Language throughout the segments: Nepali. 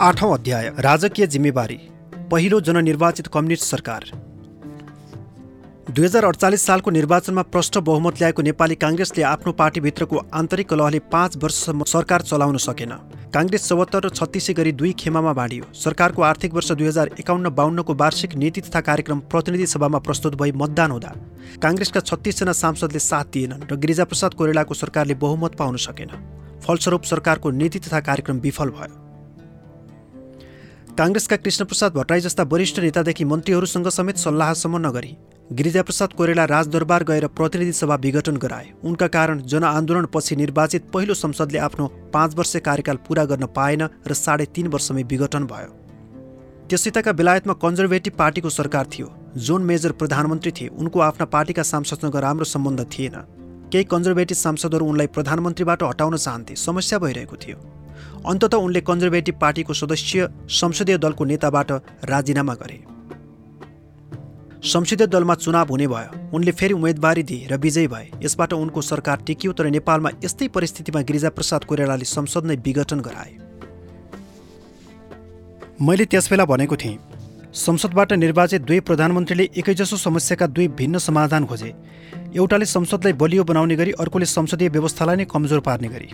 आठौँ अध्याय राजकीय जिम्मेवारी पहिलो जननिर्वाचित कम्युनिस्ट सरकार। दुई हजार अडचालिस सालको निर्वाचनमा प्रष्ट बहुमत ल्याएको नेपाली काङ्ग्रेसले आफ्नो पार्टीभित्रको आन्तरिक कलहले पाँच वर्षसम्म सरकार चलाउन सकेन। काङ्ग्रेस चौहत्तर र छत्तिसै गरी दुई खेमामा बाँडियो। सरकारको आर्थिक वर्ष दुई हजार एकाउन्न बाहन्नको वार्षिक नीति तथा कार्यक्रम प्रतिनिधि सभामा प्रस्तुत भई मतदान हुँदा काङ्ग्रेसका छत्तिसजना सांसदले साथ दिएनन् र गिरिजाप्रसाद कोइरालाको सरकारले बहुमत पाउन सकेन। फलस्वरूप सरकारको नीति तथा कार्यक्रम विफल भयो। काङ्ग्रेसका कृष्णप्रसाद भट्टराई जस्ता वरिष्ठ नेतादेखि मन्त्रीहरूसँग समेत सल्लाहसम्म नगरी गिरिजाप्रसाद कोइराला राजदरबार गएर प्रतिनिधि सभा विघटन गराए। उनका कारण जनआन्दोलनपछि निर्वाचित पहिलो संसदले आफ्नो पाँच वर्ष कार्यकाल पूरा गर्न पाएन र साढे तीन वर्षमै विघटन भयो। त्यसैताका बेलायतमा कन्जर्भेटिभ पार्टीको सरकार थियो। जोन मेजर प्रधानमन्त्री थिए। उनको आफ्ना पार्टीका सांसदसँग राम्रो सम्बन्ध थिएन। केही कन्जर्भेटिभ सांसदहरू उनलाई प्रधानमन्त्रीबाट हटाउन चाहन्थे। समस्या भइरहेको थियो। अन्तत उनले कन्जर्भेटिभ पार्टीको सदस्य संसदीय दलको नेताबाट राजीनामा गरे। संसदीय दलमा चुनाव हुने भयो। उनले फेरि उम्मेदवारी दिए र विजयी भए। यसबाट उनको सरकार टिक्यो तर नेपालमा यस्तै परिस्थितिमा गिरिजाप्रसाद कोइरालाले संसद नै विघटन गराए। मैले त्यसबेला भनेको थिएँ संसदबाट निर्वाचित दुई प्रधानमन्त्रीले एकैजसो समस्याका दुई भिन्न समाधान खोजे। एउटाले संसदलाई बलियो बनाउने गरी अर्कोले संसदीय व्यवस्थालाई नै कमजोर पार्ने गरी।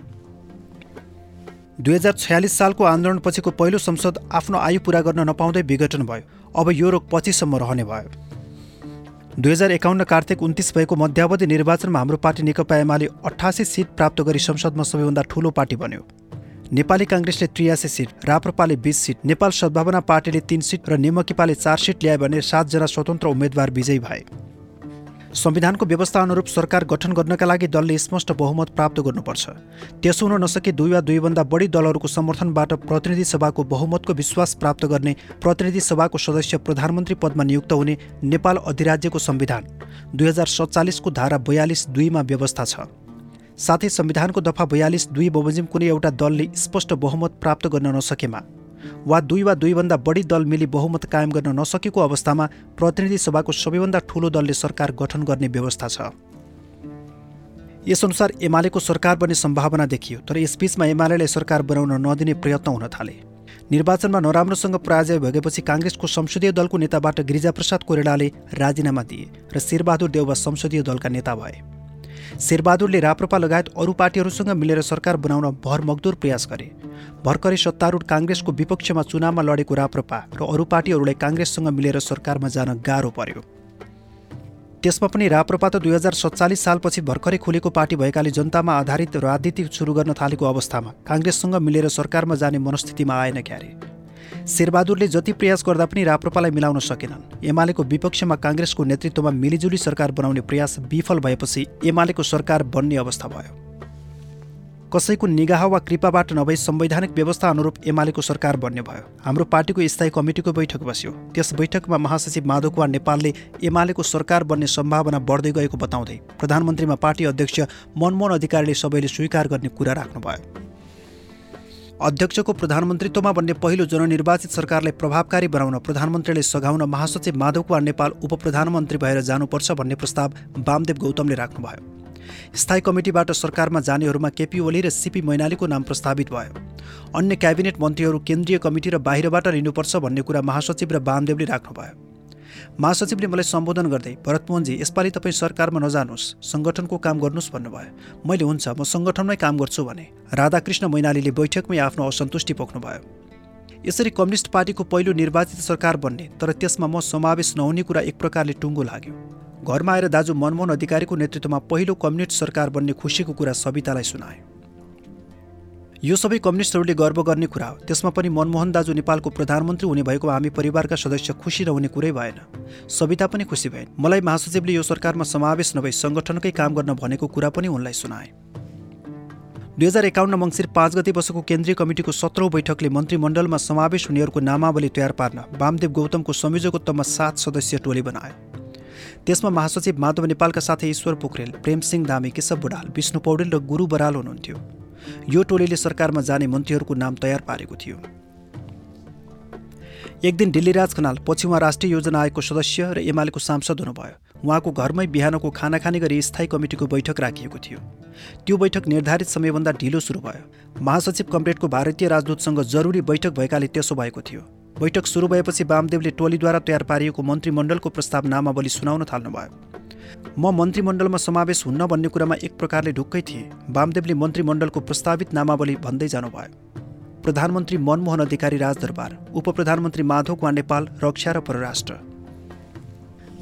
दुई हजार छयालिस सालको आन्दोलनपछिको पहिलो संसद आफ्नो आयु पुरा गर्न नपाउँदै विघटन भयो। अब यो रोग पछिसम्म रहने भयो। दुई हजार एकाउन्न कार्तिक उन्तिस भएको मध्यावधि निर्वाचनमा हाम्रो पार्टी नेकपा एमाले अठासी सिट प्राप्त गरी संसदमा सबैभन्दा ठूलो पार्टी बन्यो। नेपाली काङ्ग्रेसले त्रियासी सिट राप्रपाले बिस सिट नेपाल सद्भावना पार्टीले तीन सिट र नेमकिपाले चार सिट ल्याए भने सातजना स्वतन्त्र उम्मेद्वार विजयी भए। संविधानको व्यवस्था अनुरूप सरकार गठन गर्नका लागि दलले स्पष्ट बहुमत प्राप्त गर्नुपर्छ। त्यसो हुन नसके दुई वा दुईभन्दा बढी दलहरूको समर्थनबाट प्रतिनिधि सभाको बहुमतको विश्वास प्राप्त गर्ने प्रतिनिधि सभाको सदस्य प्रधानमन्त्री पदमा नियुक्त हुने नेपाल अधिराज्यको संविधान दुई हजार सत्तालिसको धारा बयालिस दुईमा व्यवस्था छ। साथै संविधानको दफा बयालिस दुई बमोजिम कुनै एउटा दलले स्पष्ट बहुमत प्राप्त गर्न नसकेमा वा दुई वा दुईभन्दा बढी दल मिली बहुमत कायम गर्न नसकेको अवस्थामा प्रतिनिधि सभाको सबैभन्दा ठूलो दलले सरकार गठन गर्ने व्यवस्था छ। यसअनुसार एमालेको सरकार बन्ने सम्भावना देखियो तर यसबीचमा एमाले सरकार बनाउन नदिने प्रयत्न हुन थाले। निर्वाचनमा नराम्रोसँग पराजय भएपछि काङ्ग्रेसको संसदीय दलको नेताबाट गिरिजाप्रसाद कोइरालाले राजीनामा दिए र शेरबहादुर देउवा संसदीय दलका नेता भए। शेरबहादुरले राप्रपा लगायत अरू पार्टीहरूसँग मिलेर सरकार बनाउन भरमगदुर प्रयास गरे। भर्खरै सत्तारूढ काङ्ग्रेसको विपक्षमा चुनावमा लडेको राप्रपा र अरू पार्टीहरूलाई काङ्ग्रेससँग मिलेर सरकारमा जान गाह्रो पर्यो। त्यसमा पनि राप्रपा त दुई हजार सत्तालिस सालपछि भर्खरै खुलेको पार्टी भएकाले जनतामा आधारित राजनीति सुरु गर्न थालेको अवस्थामा काङ्ग्रेससँग मिलेर सरकारमा जाने मनस्थितिमा आएन क्यारे। शेरबहादुरले जति प्रयास गर्दा पनि राप्रपालाई मिलाउन सकेनन्। एमालेको विपक्षमा काङ्ग्रेसको नेतृत्वमा मिलिजुली सरकार बनाउने प्रयास विफल भएपछि एमालेको सरकार बन्ने अवस्था भयो। कसैको निगाह वा कृपाबाट नभई संवैधानिक व्यवस्था अनुरूप एमालेको सरकार बन्ने भयो। हाम्रो पार्टीको स्थायी कमिटीको बैठक बस्यो। त्यस बैठकमा महासचिव माधव कुमार नेपालले एमालेको सरकार बन्ने सम्भावना बढ्दै गएको बताउँदै प्रधानमन्त्रीमा पार्टी अध्यक्ष मनमोहन अधिकारीले सबैले स्वीकार गर्ने कुरा राख्नुभयो। अध्यक्षको प्रधानमन्त्रीत्वमा बन्ने पहिलो जननिर्वाचित सरकारलाई प्रभावकारी बनाउन प्रधानमन्त्रीले सघाउन महासचिव माधव कुमार नेपाल उपप्रधानमन्त्री भएर जानुपर्छ भन्ने प्रस्ताव वामदेव गौतमले राख्नुभयो। स्थायी कमिटीबाट सरकारमा जानेहरूमा केपी ओली र सिपी मैनालीको नाम प्रस्तावित भयो। अन्य क्याबिनेट मन्त्रीहरू केन्द्रीय कमिटी र बाहिरबाट लिनुपर्छ भन्ने कुरा महासचिव र वामदेवले राख्नुभयो। महासचिवले मलाई सम्बोधन गर्दै भरतमोहनजी यसपालि तपाईँ सरकारमा नजानुहोस्। सङ्गठनको काम गर्नुहोस् भन्नुभयो। मैले हुन्छ म सङ्गठनमै काम गर्छु भने। राधाकृष्ण मैनालीले बैठकमै आफ्नो असन्तुष्टि पोख्नुभयो। यसरी कम्युनिस्ट पार्टीको पहिलो निर्वाचित सरकार बन्ने तर त्यसमा म समावेश नहुने कुरा एक प्रकारले टुङ्गो लाग्यो। घरमा आएर दाजु मनमोहन अधिकारीको नेतृत्वमा पहिलो कम्युनिस्ट सरकार बन्ने खुसीको कुरा सवितालाई सुनाए यो सबै कम्युनिस्टहरूले गर्व गर्ने कुरा हो। त्यसमा पनि मनमोहन दाजु नेपालको प्रधानमन्त्री हुने भएको हामी परिवारका सदस्य खुसी नहुने कुरै भएन। सविता पनि खुसी भएन मलाई महासचिवले यो सरकारमा समावेश नभई सङ्गठनकै काम गर्न भनेको कुरा पनि उनलाई सुनाए। दुई हजार एकाउन्न मङ्सिर पाँच गते बसेको केन्द्रीय कमिटीको सत्रौँ बैठकले मन्त्रीमण्डलमा समावेश हुनेहरूको नामावली तयार पार्न वामदेव गौतमको संयोजकत्वमा सात सदस्यीय टोली बनायो त्यसमा महासचिव माधव नेपालका साथै ईश्वर पोखरेल प्रेमसिंह दामी केशव बुढाल विष्णु पौडेल र गुरु बराल हुनुहुन्थ्यो। यो टोलीले सरकारमा जाने मन्त्रीहरूको नाम तयार पारेको थियो। एक दिन दिल्लीराज खनाल पछि उहाँ राष्ट्रिय योजना आयोगको सदस्य र एमालेको सांसद हुनुभयो। उहाँको घरमै बिहानको खाना खाने गरी स्थायी कमिटीको बैठक राखिएको थियो। त्यो बैठक निर्धारित समयभन्दा ढिलो सुरु भयो। महासचिव कमरेडको भारतीय राजदूतसँग जरुरी बैठक भएकाले त्यसो भएको थियो। बैठक सुरु भएपछि वामदेवले टोलीद्वारा तयार पारिएको मन्त्रीमण्डलको प्रस्ताव नामावली सुनाउन थाल्नुभयो। म मन्त्रीमण्डलमा समावेश हुन्न भन्ने कुरामा एक प्रकारले ढुक्कै थिएँ। वामदेवले मन्त्रीमण्डलको प्रस्तावित नामावली भन्दै जानुभयो। प्रधानमन्त्री मनमोहन अधिकारी राजदरबार उप प्रधानमन्त्री माधव कुमार नेपाल रक्षा र परराष्ट्र।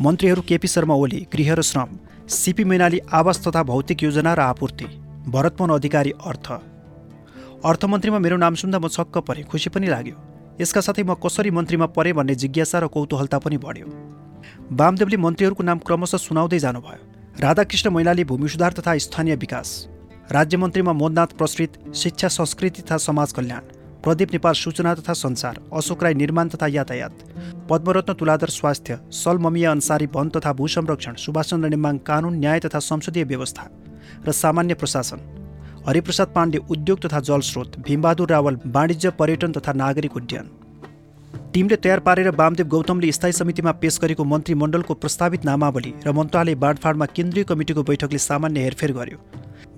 मन्त्रीहरू केपी शर्मा ओली गृह र श्रम सिपी मैनाली आवास तथा भौतिक योजना र आपूर्ति भरतमोहन अधिकारी अर्थ। अर्थमन्त्रीमा मेरो नाम सुन्दा म छक्क परेँ खुसी पनि लाग्यो। यसका साथै म कसरी मन्त्रीमा परेँ भन्ने जिज्ञासा र कौतूहलता पनि बढ्यो। वामदेवले मन्त्रीहरूको नाम क्रमशः सुनाउँदै जानुभयो। राधाकृष्ण मैनाली भूमि सुधार तथा स्थानीय विकास। राज्यमन्त्रीमा मोदनाथ प्रसृत शिक्षा संस्कृति तथा समाज कल्याण। प्रदीप नेपाल सूचना तथा सञ्चार अशोक राई निर्माण तथा यातायात। पद्मरत्न तुलाधर स्वास्थ्य। सल ममिया अन्सारी वन तथा भू संरक्षण। सुभाषचन्द्र नेमाङ कानुन न्याय तथा संसदीय व्यवस्था। र सामान्य प्रशासन। हरिप्रसाद पाण्डे उद्योग तथा जलस्रोत भीमबहादुर रावल वाणिज्य पर्यटन तथा नागरिक उड्डयन। टिमले तयार पारेर वामदेव गौतमले स्थायी समितिमा पेश गरेको मन्त्रीमण्डलको प्रस्तावित नामावली र मन्त्रालय बाँडफाँडमा केन्द्रीय कमिटीको बैठकले सामान्य हेरफेर गर्यो।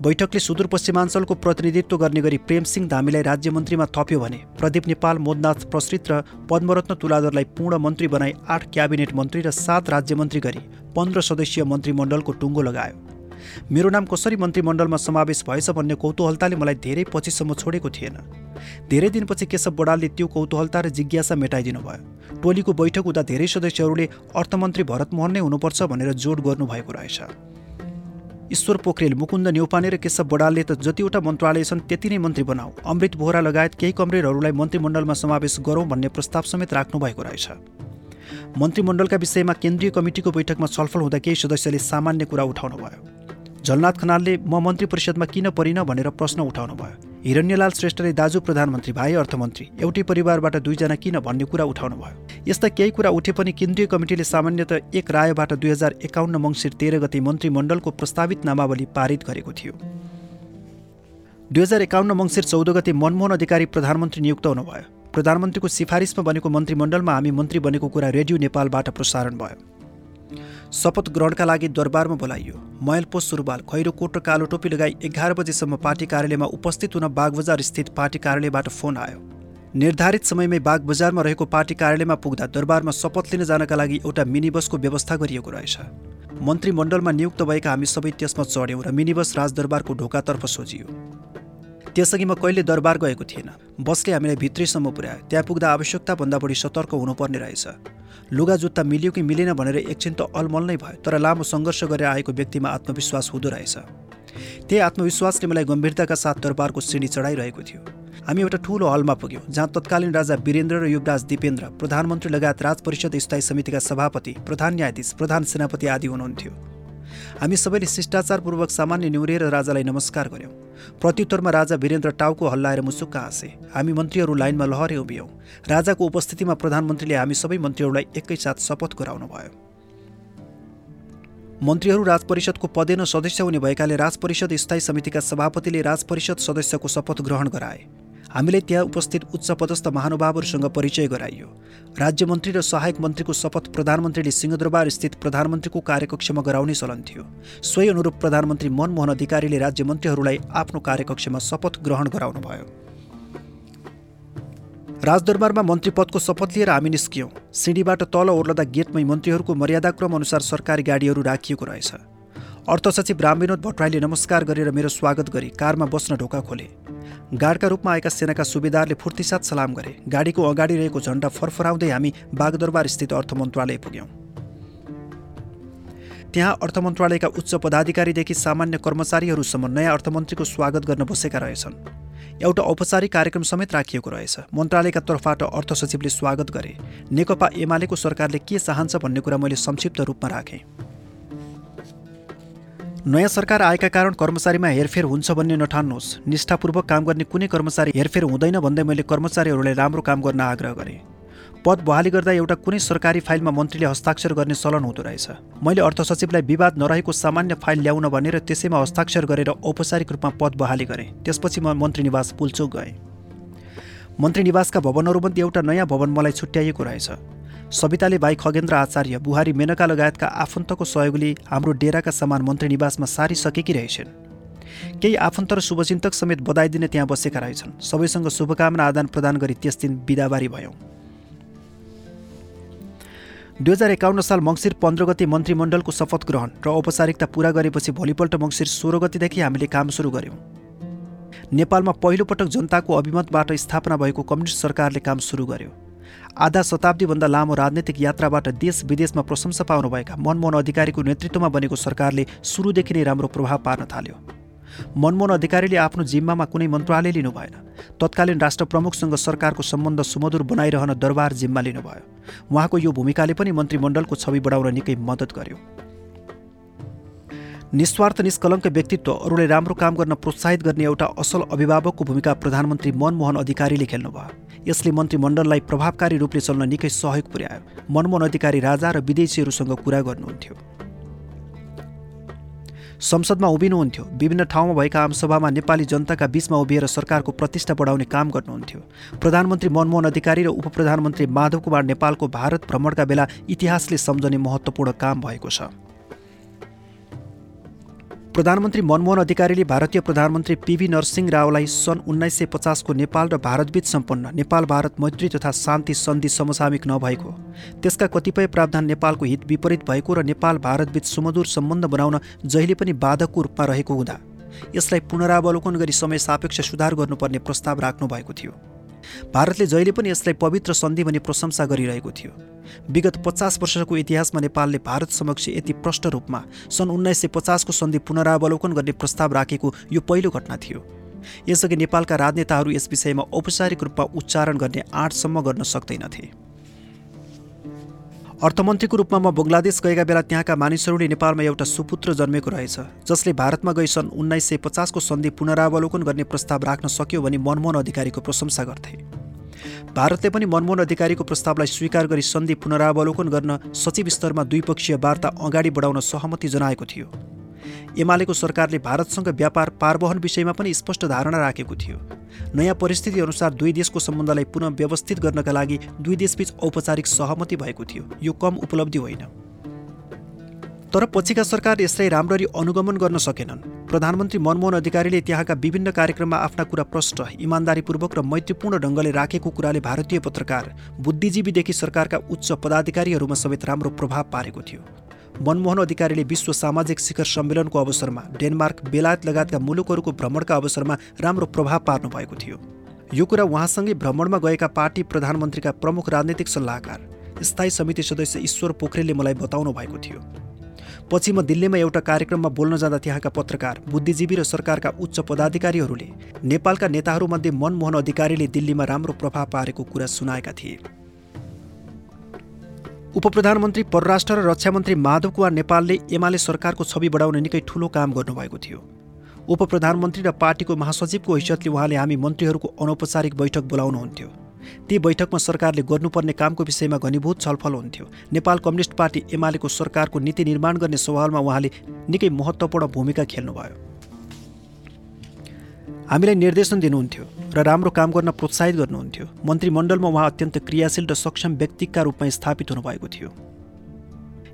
बैठकले सुदूरपश्चिमाञ्चलको प्रतिनिधित्व गर्ने गरी प्रेमसिंह धामीलाई राज्यमन्त्रीमा थप्यो भने प्रदीप नेपाल मोदनाथ प्रसृत र पद्मरत्न तुलाधरलाई पूर्ण मन्त्री बनाई आठ क्याबिनेट मन्त्री र सात राज्यमन्त्री गरी पन्ध्र सदस्यीय मन्त्रीमण्डलको टुङ्गो लगायो। मेरो नाम कसरी मन्त्रीमण्डलमा समावेश भएछ भन्ने कौतूहलताले मलाई धेरै पछिसम्म छोडेको थिएन। धेरै दिनपछि केशव बडालले त्यो कौतूहलता र जिज्ञासा मेटाइदिनु भयो टोलीको बैठक हुँदा धेरै सदस्यहरूले अर्थमन्त्री भरतमोहन नै हुनुपर्छ भनेर जोड गर्नुभएको रहेछ। ईश्वर पोखरेल मुकुन्द नेउपाने र केशव बडालले त जतिवटा मन्त्रालय छन् त्यति नै मन्त्री बनाऊ। अमृत बोहरा लगायत केही कमरेडहरूलाई मन्त्रीमण्डलमा समावेश गरौँ भन्ने प्रस्ताव समेत राख्नु भएको रहेछ। मन्त्रीमण्डलका विषयमा केन्द्रीय कमिटीको बैठकमा छलफल हुँदा केही सदस्यले सामान्य कुरा उठाउनु भयो झलनाथ खनालले म मन्त्री परिषदमा किन परिन? भनेर प्रश्न उठाउनु भयो हिरण्यलाल श्रेष्ठले दाजु प्रधानमन्त्री भाइ अर्थमन्त्री एउटै परिवारबाट दुईजना किन भन्ने कुरा उठाउनु भयो यस्ता केही कुरा उठे पनि केन्द्रीय कमिटीले सामान्यत एक रायबाट दुई हजार एकाउन्न मङ्सिर तेह्र गते मन्त्रीमण्डलको प्रस्तावित नामावली पारित गरेको थियो। दुई हजार एकाउन्न मङ्सिर चौध गते मनमोहन अधिकारी प्रधानमन्त्री नियुक्त हुनुभयो। प्रधानमन्त्रीको सिफारिसमा बनेको मन्त्रीमण्डलमा हामी मन्त्री बनेको कुरा रेडियो नेपालबाट प्रसारण भयो। शपथ ग्रहणका लागि दरबारमा बोलाइयो। मयलपो सुरुवाल खैरो कोट र कालो टोपी लगाई एघार बजेसम्म पार्टी कार्यालयमा उपस्थित हुन बागबजार स्थित पार्टी कार्यालयबाट फोन आयो। निर्धारित समयमै बागबजारमा रहेको पार्टी कार्यालयमा पुग्दा दरबारमा शपथ लिन जानका लागि एउटा मिनी बसको व्यवस्था गरिएको रहेछ। मन्त्रीमण्डलमा नियुक्त भएका हामी सबै त्यसमा चढ्यौँ र मिनी बस राजदरबारको ढोकातर्फ सोझियो। त्यसअघि म कहिले दरबार गएको थिएन। बसले हामीलाई भित्रैसम्म पुर्यायो। त्यहाँ पुग्दा आवश्यकताभन्दा बढी सतर्क हुनुपर्ने रहेछ। लुगा जुत्ता मिल्यो कि मिलेन भनेर एकछिन त अलमल नै भयो तर लामो सङ्घर्ष गरेर आएको व्यक्तिमा आत्मविश्वास हुँदो रहेछ। त्यही आत्मविश्वासले मलाई गम्भीरताका साथ दरबारको श्रेणी चढाइरहेको थियो। हामी एउटा ठुलो हलमा पुग्यौँ जहाँ तत्कालीन राजा वीरेन्द्र र युवराज दिपेन्द्र प्रधानमन्त्री लगायत राज परिषद स्थायी समितिका सभापति प्रधान न्यायाधीश प्रधान सेनापति आदि हुनुहुन्थ्यो। हामी सबैले शिष्टाचारपूर्वक सामान्य निहुरेर राजालाई नमस्कार गऱ्यौँ प्रत्युत्तरमा राजा वीरेन्द्र टाउको हल्लाएर मुसुक्क हाँसे। हामी मन्त्रीहरू लाइनमा लहरे उभियौँ। राजाको उपस्थितिमा प्रधानमन्त्रीले हामी सबै मन्त्रीहरूलाई एकैसाथ शपथ गराउनु भयो। मन्त्रीहरू राजपरिषदको पदे न सदस्य हुने भएकाले राजपरिषद स्थायी समितिका सभापतिले राजपरिषद सदस्यको शपथ ग्रहण गराए। हामीले त्यहाँ उपस्थित उच्च पदस्थ महानुभावहरूसँग परिचय गराइयो। राज्यमन्त्री र सहायक मन्त्रीको शपथ प्रधानमन्त्रीले सिंहदरबार स्थित प्रधानमन्त्रीको कार्यकक्षमा गराउने चलन थियो। सोही अनुरूप प्रधानमन्त्री मनमोहन अधिकारीले राज्यमन्त्रीहरूलाई आफ्नो कार्यकक्षमा शपथ ग्रहण गराउनुभयो। राजदरबारमा मन्त्री पदको शपथ लिएर हामी निस्कियौँ। सिँढीबाट तल ओर्लदा गेटमै मन्त्रीहरूको मर्यादाक्रम अनुसार सरकारी गाडीहरू राखिएको रहेछ। अर्थ सचिव रामविनोद भट्टराईले नमस्कार गरेर मेरो स्वागत गरी कारमा बस्न ढोका खोले। गाडका रूपमा आएका सेनाका सुबेदारले फुर्तीसाथ सलाम गरे। गाडीको अगाडि रहेको झन्डा फरफराउँदै हामी बागदरबार स्थित अर्थ मन्त्रालय पुग्यौँ। त्यहाँ अर्थ मन्त्रालयका उच्च पदाधिकारीदेखि सामान्य कर्मचारीहरूसम्म नयाँ अर्थमन्त्रीको स्वागत गर्न बसेका रहेछन्। एउटा औपचारिक कार्यक्रम समेत राखिएको रहेछ। मन्त्रालयका तर्फबाट अर्थ सचिवले स्वागत गरे। नेकपा एमालेको सरकारले के चाहन्छ भन्ने कुरा मैले संक्षिप्त रूपमा राखेँ। नयाँ सरकार आएका कारण कर्मचारीमा हेरफेर हुन्छ भन्ने नठान्नुहोस्। निष्ठापूर्वक काम गर्ने कुनै कर्मचारी हेरफेर हुँदैन भन्दै मैले कर्मचारीहरूलाई राम्रो काम गर्न आग्रह गरेँ। पद बहाली गर्दा एउटा कुनै सरकारी फाइलमा मन्त्रीले हस्ताक्षर गर्ने चलन हुँदो रहेछ। मैले अर्थ सचिवलाई विवाद नरहेको सामान्य फाइल ल्याउन भनेर त्यसैमा हस्ताक्षर गरेर औपचारिक रूपमा पद बहाली गरेँ। त्यसपछि म मन्त्री निवास पुलचोक गएँ। मन्त्री निवासका भवनहरूमध्ये एउटा नयाँ भवन मलाई छुट्याइएको रहेछ। सविताले बाई खगेन्द्र आचार्य बुहारी मेनका लगायतका आफन्तको सहयोगले हाम्रो डेराका समान मन्त्री निवासमा सारिसकेकी रहेछन्। केही आफन्त र शुभचिन्तक समेत बधाई दिने त्यहाँ बसेका रहेछन्। सबैसँग शुभकामना आदान प्रदान गरी त्यस दिन बिदाबारी भयौँ। दुई हजार एकाउन्न साल मङ्सिर पन्ध्र गति मन्त्रीमण्डलको शपथ ग्रहण र औपचारिकता पुरा गरेपछि भोलिपल्ट मङ्सिर सोह्र गतिदेखि हामीले काम सुरु गऱ्यौँ। नेपालमा पहिलोपटक जनताको अभिमतबाट स्थापना भएको कम्युनिस्ट सरकारले काम सुरु गर्यो। आधा शताब्दीभन्दा लामो राजनैतिक यात्राबाट देश विदेशमा प्रशंसा पाउनुभएका मनमोहन अधिकारीको नेतृत्वमा बनेको सरकारले सुरुदेखि नै राम्रो प्रभाव पार्न थाल्यो। मनमोहन अधिकारीले आफ्नो जिम्मामा कुनै मन्त्रालय लिनु भएन तत्कालीन राष्ट्र प्रमुखसँग सरकारको सम्बन्ध सुमधुर बनाइरहन दरबार जिम्मा लिनुभयो। उहाँको यो भूमिकाले पनि मन्त्रीमण्डलको छवि बढाउन निकै मद्दत गर्यो। निस्वार्थ निष्कलङ्क व्यक्तित्व अरूले राम्रो काम गर्न प्रोत्साहित गर्ने एउटा असल अभिभावकको भूमिका प्रधानमन्त्री मनमोहन अधिकारीले खेल्नुभयो। यसले मन्त्रीमण्डललाई प्रभावकारी रूपले चल्न निकै सहयोग पुर्यायो। मनमोहन अधिकारी राजा र विदेशीहरूसँग कुरा गर्नुहुन्थ्यो। संसदमा उभिनुहुन्थ्यो। विभिन्न ठाउँमा भएका आमसभामा नेपाली जनताका बीचमा उभिएर सरकारको प्रतिष्ठा बढाउने काम गर्नुहुन्थ्यो। प्रधानमन्त्री मनमोहन अधिकारी र उप प्रधानमन्त्री माधव कुमार नेपालको भारत भ्रमणका बेला इतिहासले सम्झने महत्त्वपूर्ण काम भएको छ। प्रधानमन्त्री मनमोहन अधिकारीले भारतीय प्रधानमन्त्री पिभी नरसिंह रावलाई सन् उन्नाइस सय पचासको नेपाल र भारतबीच सम्पन्न नेपाल भारत मैत्री तथा शान्ति सन्धि समसामिक नभएको। त्यसका कतिपय प्रावधान नेपालको हित विपरीत भएको र नेपाल भारतबीच सुमधुर सम्बन्ध बनाउन जहिले पनि बाधकको रूपमा रहेको हुँदा यसलाई पुनरावलोकन गरी समय सापेक्ष सुधार गर्नुपर्ने प्रस्ताव राख्नु भएको थियो। भारतले जहिले पनि यसलाई पवित्र सन्धि भनी प्रशंसा गरिरहेको थियो। विगत पचास वर्षको इतिहासमा नेपालले भारत समक्ष यति प्रष्ट रूपमा सन् उन्नाइस सय पचासको सन्धि पुनरावलोकन गर्ने प्रस्ताव राखेको यो पहिलो घटना थियो। यसअघि नेपालका राजनेताहरू यस विषयमा औपचारिक रूपमा उच्चारण गर्ने आँटसम्म गर्न सक्दैनथे। अर्थमन्त्रीको रूपमा म बङ्गलादेश गएका बेला त्यहाँका मानिसहरूले नेपालमा एउटा सुपुत्र जन्मेको रहेछ जसले भारतमा गई सन् उन्नाइस सय पचासको सन्धि पुनरावलोकन गर्ने प्रस्ताव राख्न सक्यो भने मनमोहन अधिकारीको प्रशंसा गर्थे। भारतले पनि मनमोहन अधिकारीको प्रस्तावलाई स्वीकार गरी सन्धि पुनरावलोकन गर्न सचिव स्तरमा द्विपक्षीय वार्ता अगाडि बढाउन सहमति जनाएको थियो। एमालेको सरकारले भारतसँग व्यापार पारवहन विषयमा पनि स्पष्ट धारणा राखेको थियो। नयाँ परिस्थिति अनुसार दुई देशको सम्बन्धलाई पुनः व्यवस्थित गर्नका लागि दुई देशबीच औपचारिक सहमति भएको थियो। यो कम उपलब्धि होइन। तर पछिका सरकार यसलाई राम्ररी अनुगमन गर्न सकेनन्। प्रधानमन्त्री मनमोहन अधिकारीले त्यहाँका विभिन्न कार्यक्रममा आफ्ना कुरा प्रष्ट इमान्दारीपूर्वक र मैत्रीपूर्ण ढङ्गले राखेको कुराले भारतीय पत्रकार बुद्धिजीवीदेखि सरकारका उच्च पदाधिकारीहरूमा समेत राम्रो प्रभाव पारेको थियो। मनमोहन अधिकारीले विश्व सामाजिक शिखर सम्मेलनको अवसरमा डेनमार्क बेलायत लगायतका मुलुकहरूको भ्रमणका अवसरमा राम्रो प्रभाव पार्नु भएको थियो। यो कुरा उहाँसँगै भ्रमणमा गएका पार्टी प्रधानमन्त्रीका प्रमुख राजनैतिक सल्लाहकार स्थायी समिति सदस्य ईश्वर पोखरेलले मलाई बताउनु भएको थियो। पछि म दिल्लीमा एउटा कार्यक्रममा बोल्न जाँदा त्यहाँका पत्रकार बुद्धिजीवी र सरकारका उच्च पदाधिकारीहरूले नेपालका नेताहरूमध्ये मनमोहन अधिकारीले दिल्लीमा राम्रो प्रभाव पारेको कुरा सुनाएका थिए। उपप्रधानमन्त्री परराष्ट्र र रक्षामन्त्री माधव कुमार नेपालले एमाले सरकारको छवि बढाउने निकै ठूलो काम गर्नुभएको थियो। उप प्रधानमन्त्री र पार्टीको महासचिवको हैसियतले उहाँले हामी मन्त्रीहरूको अनौपचारिक बैठक बोलाउनुहुन्थ्यो। ती बैठकमा सरकारले गर्नुपर्ने कामको विषयमा घनीभूत छलफल हुन्थ्यो। नेपाल कम्युनिस्ट पार्टी एमालेको सरकारको नीति निर्माण गर्ने सवालमा उहाँले निकै महत्त्वपूर्ण भूमिका खेल्नुभयो। हामीलाई निर्देशन दिनुहुन्थ्यो। र राम्रो काम गर्न प्रोत्साहित गर्नुहुन्थ्यो। मन्त्रीमण्डलमा उहाँ अत्यन्त क्रियाशील र सक्षम व्यक्तिका रूपमा स्थापित हुनुभएको थियो।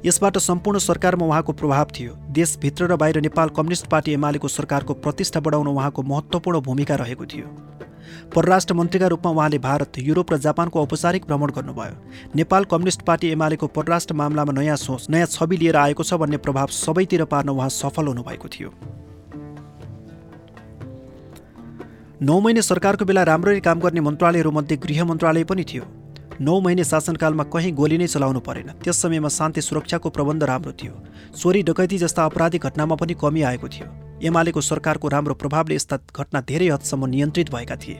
यसबाट सम्पूर्ण सरकारमा उहाँको प्रभाव थियो। देशभित्र र बाहिर नेपाल कम्युनिस्ट पार्टी एमालेको सरकारको प्रतिष्ठा बढाउन उहाँको महत्त्वपूर्ण भूमिका रहेको थियो। परराष्ट्र मन्त्रीका रूपमा उहाँले भारत युरोप र जापानको औपचारिक भ्रमण गर्नुभयो। नेपाल कम्युनिस्ट पार्टी एमालेको परराष्ट्र मामलामा नयाँ सोच नयाँ छवि लिएर आएको छ भन्ने प्रभाव सबैतिर पार्न उहाँ सफल हुनुभएको थियो। नौ महिने सरकारको बेला राम्ररी काम गर्ने मन्त्रालयहरूमध्ये गृह मन्त्रालय पनि थियो। नौ महिने शासनकालमा कहीँ गोली नै चलाउनु परेन। त्यस समयमा शान्ति सुरक्षाको प्रबन्ध राम्रो थियो। चोरी डकैती जस्ता आपराधिक घटनामा पनि कमी आएको थियो। एमालेको सरकारको राम्रो प्रभावले यस्ता घटना धेरै हदसम्म नियन्त्रित भएका थिए।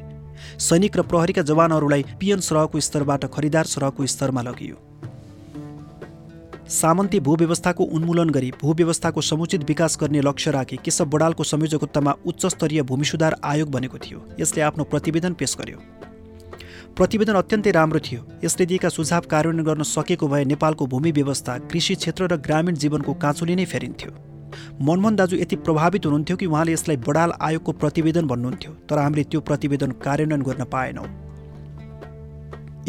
सैनिक र प्रहरीका जवानहरूलाई पिएन सरहको स्तरबाट खरिदार सरहको स्तरमा लगियो। सामन्ती भूव्यवस्थाको उन्मूलन गरी भूव्यवस्थाको समुचित विकास गर्ने लक्ष्य राखी केशव बडालको संयोजकत्वमा उच्च स्तरीय भूमि सुधार आयोग बनेको थियो। यसले आफ्नो प्रतिवेदन पेश गर्यो। प्रतिवेदन अत्यन्तै राम्रो थियो। यसले दिएका सुझाव कार्यान्वयन गर्न सकेको भए नेपालको भूमि व्यवस्था कृषि क्षेत्र र ग्रामीण जीवनको काँचुली नै फेरिन्थ्यो। मनमोहन दाजु यति प्रभावित हुनुहुन्थ्यो कि उहाँले यसलाई बडाल आयोगको प्रतिवेदन भन्नुहुन्थ्यो तर हामीले त्यो प्रतिवेदन कार्यान्वयन गर्न पाएनौँ।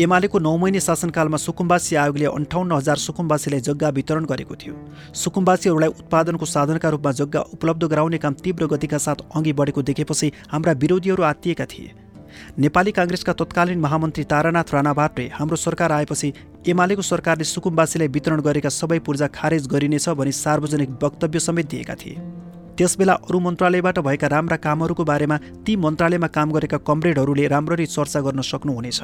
एमालेको नौ महिने शासनकालमा सुकुम्बासी आयोगले अन्ठाउन्न हजार सुकुम्बासीलाई जग्गा वितरण गरेको थियो। सुकुम्बासीहरूलाई उत्पादनको साधनका रूपमा जग्गा उपलब्ध गराउने काम तीव्र गतिका साथ अघि बढेको देखेपछि हाम्रा विरोधीहरू आत्तिएका थिए। नेपाली काङ्ग्रेसका तत्कालीन महामन्त्री तारानाथ राणाभाटले हाम्रो सरकार आएपछि एमालेको सरकारले सुकुम्बासीलाई वितरण गरेका सबै पूर्जा खारेज गरिनेछ भनी सार्वजनिक वक्तव्य समेत दिएका थिए। त्यसबेला अरू मन्त्रालयबाट भएका राम्रा कामहरूको बारेमा ती मन्त्रालयमा काम गरेका कमरेडहरूले राम्ररी चर्चा गर्न सक्नुहुनेछ।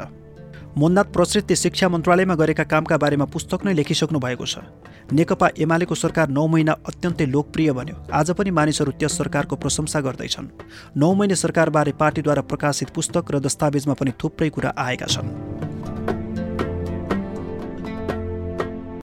मोन्नाथ प्रश्रितले शिक्षा मन्त्रालयमा गरेका कामका बारेमा पुस्तक नै लेखिसक्नु भएको छ। नेकपा एमालेको सरकार नौ महिना अत्यन्तै लोकप्रिय बन्यो। आज पनि मानिसहरू त्यस सरकारको प्रशंसा गर्दैछन्। नौ महिने सरकारबारे पार्टीद्वारा प्रकाशित पुस्तक र दस्तावेजमा पनि थुप्रै कुरा आएका छन्।